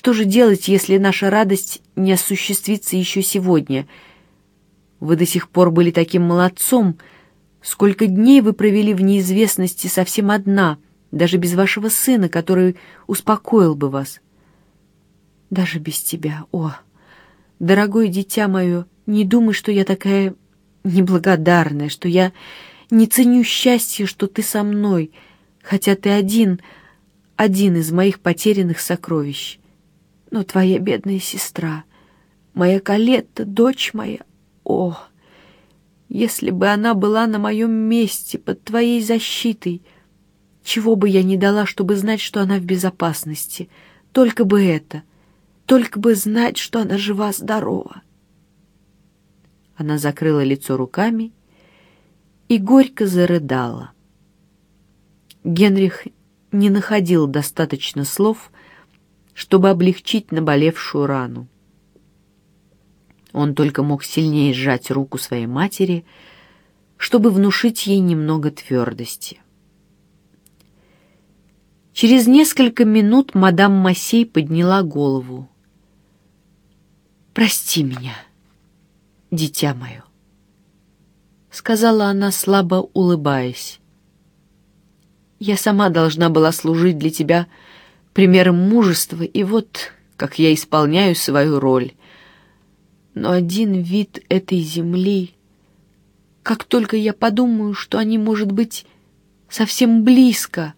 Что же делать, если наша радость не осуществится еще сегодня? Вы до сих пор были таким молодцом. Сколько дней вы провели в неизвестности совсем одна, даже без вашего сына, который успокоил бы вас. Даже без тебя, о, дорогое дитя мое, не думай, что я такая неблагодарная, что я не ценю счастье, что ты со мной, хотя ты один, один из моих потерянных сокровищ. Но твоя бедная сестра, моя Калетта, дочь моя, о, если бы она была на моем месте, под твоей защитой, чего бы я не дала, чтобы знать, что она в безопасности, только бы это, только бы знать, что она жива-здорова. Она закрыла лицо руками и горько зарыдала. Генрих не находил достаточно слов, чтобы облегчить наболевшую рану. Он только мог сильнее сжать руку своей матери, чтобы внушить ей немного твердости. Через несколько минут мадам Массей подняла голову. «Прости меня», дитя мое», — сказала она, слабо улыбаясь. «Я сама должна была служить для тебя примером мужества, и вот как я исполняю свою роль. Но один вид этой земли, как только я подумаю, что они, может быть, совсем близко...»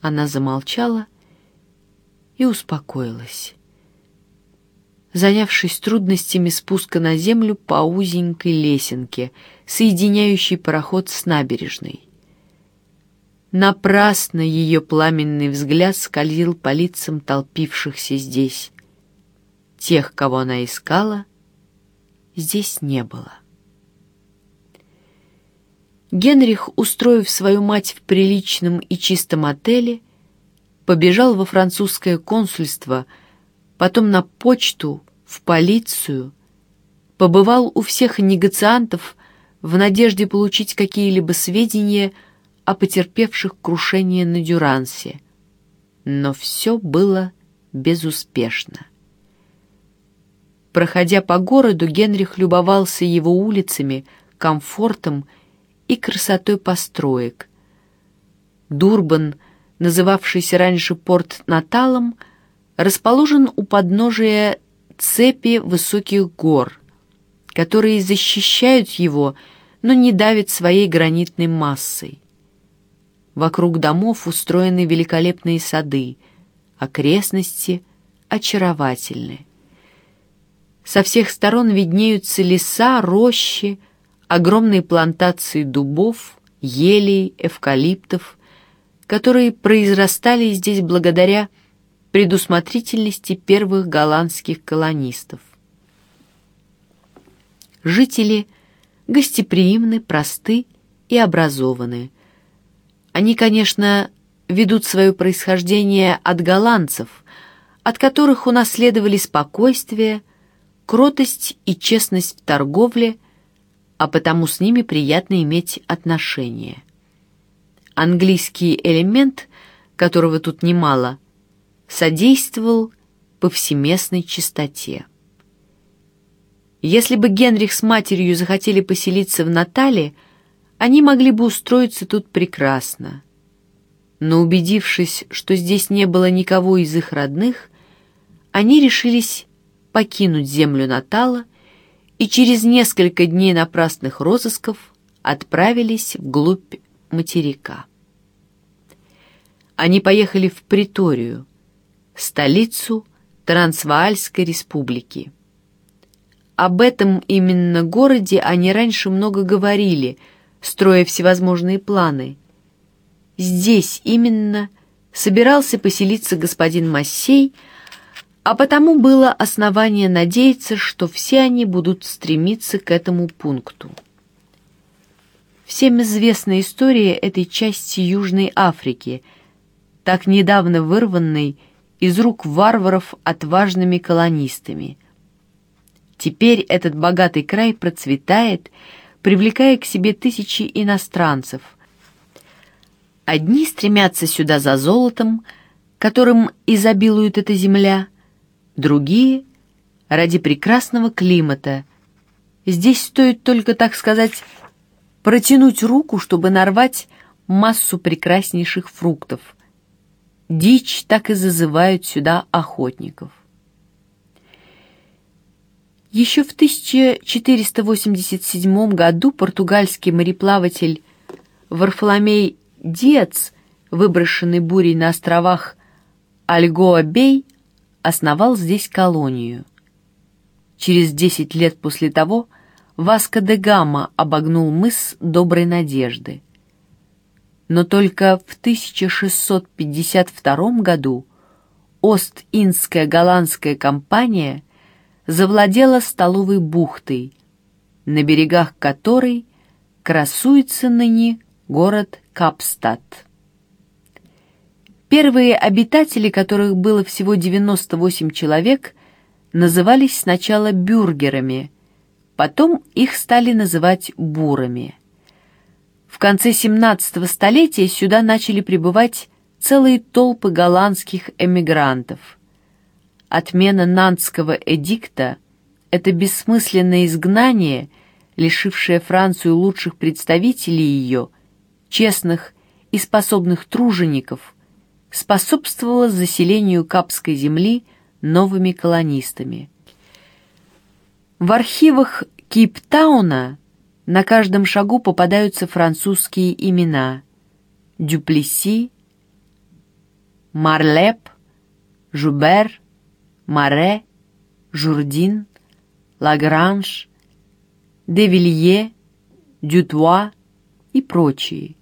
Она замолчала и успокоилась занявшись трудностями спуска на землю по узенькой лесенке, соединяющей пароход с набережной. Напрасно ее пламенный взгляд скользил по лицам толпившихся здесь. Тех, кого она искала, здесь не было. Генрих, устроив свою мать в приличном и чистом отеле, побежал во французское консульство — потом на почту, в полицию, побывал у всех негациантов в надежде получить какие-либо сведения о потерпевших крушение на Дюрансе. Но все было безуспешно. Проходя по городу, Генрих любовался его улицами, комфортом и красотой построек. Дурбан, называвшийся раньше порт Наталом, — расположен у подножия цепи высоких гор, которые защищают его, но не давят своей гранитной массой. Вокруг домов устроены великолепные сады, окрестности очаровательны. Со всех сторон виднеются леса, рощи, огромные плантации дубов, елей, эвкалиптов, которые произрастали здесь благодаря предусмотрительности первых голландских колонистов. Жители гостеприимны, просты и образованы. Они, конечно, ведут свое происхождение от голландцев, от которых унаследовали спокойствие, кротость и честность в торговле, а потому с ними приятно иметь отношения. Английский элемент, которого тут немало, содействовал повсеместной чистоте. Если бы Генрих с матерью захотели поселиться в Натале, они могли бы устроиться тут прекрасно. Но убедившись, что здесь не было никого из их родных, они решились покинуть землю Натала и через несколько дней напрасных розысков отправились вглубь материка. Они поехали в Приторию, столицу Трансваальской республики. Об этом именно городе они раньше много говорили, строя всевозможные планы. Здесь именно собирался поселиться господин Массей, а потому было основание надеяться, что все они будут стремиться к этому пункту. Всем известна история этой части Южной Африки, так недавно вырванной из рук варваров отважными колонистами. Теперь этот богатый край процветает, привлекая к себе тысячи иностранцев. Одни стремятся сюда за золотом, которым изобилует эта земля, другие — ради прекрасного климата. Здесь стоит только, так сказать, протянуть руку, чтобы нарвать массу прекраснейших фруктов. Дичь так и зазывают сюда охотников. Еще в 1487 году португальский мореплаватель Варфоломей Диец, выброшенный бурей на островах Альгоа-Бей, основал здесь колонию. Через 10 лет после того Васко де Гама обогнул мыс Доброй Надежды. Но только в 1652 году Ост-Индская голландская компания завладела столовой бухтой, на берегах которой красуется ныне город Капстад. Первые обитатели, которых было всего 98 человек, назывались сначала бюргерами, потом их стали называть бурами. В конце 17 столетия сюда начали прибывать целые толпы голландских эмигрантов. Отмена Нантского эдикта – это бессмысленное изгнание, лишившее Францию лучших представителей ее, честных и способных тружеников – способствовало заселению Капской земли новыми колонистами. В архивах Кейптауна на каждом шагу попадаются французские имена Дюплеси, Марлеп, Жубер, Маре, Журдин, Лагранж, Девилье, Дютуа и прочие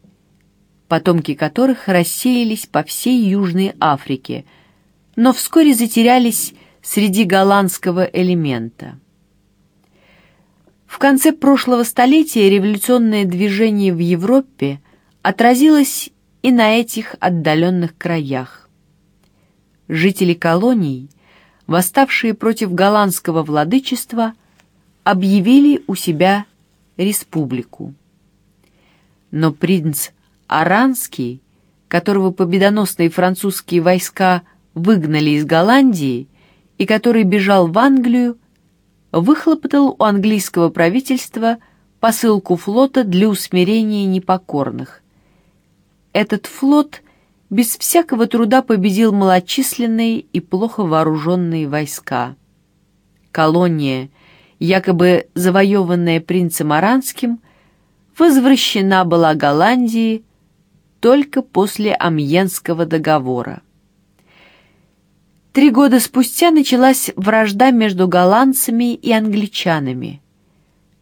потомки которых рассеялись по всей Южной Африке, но вскоре затерялись среди голландского элемента. В конце прошлого столетия революционное движение в Европе отразилось и на этих отдаленных краях. Жители колоний, восставшие против голландского владычества, объявили у себя республику. Но принц Аранский, которого победоносные французские войска выгнали из Голландии и который бежал в Англию, выхлопотал у английского правительства посылку флота для усмирения непокорных. Этот флот без всякого труда победил малочисленные и плохо вооруженные войска. Колония, якобы завоеванная принцем Аранским, возвращена была Голландии только после Амьенского договора. Три года спустя началась вражда между голландцами и англичанами.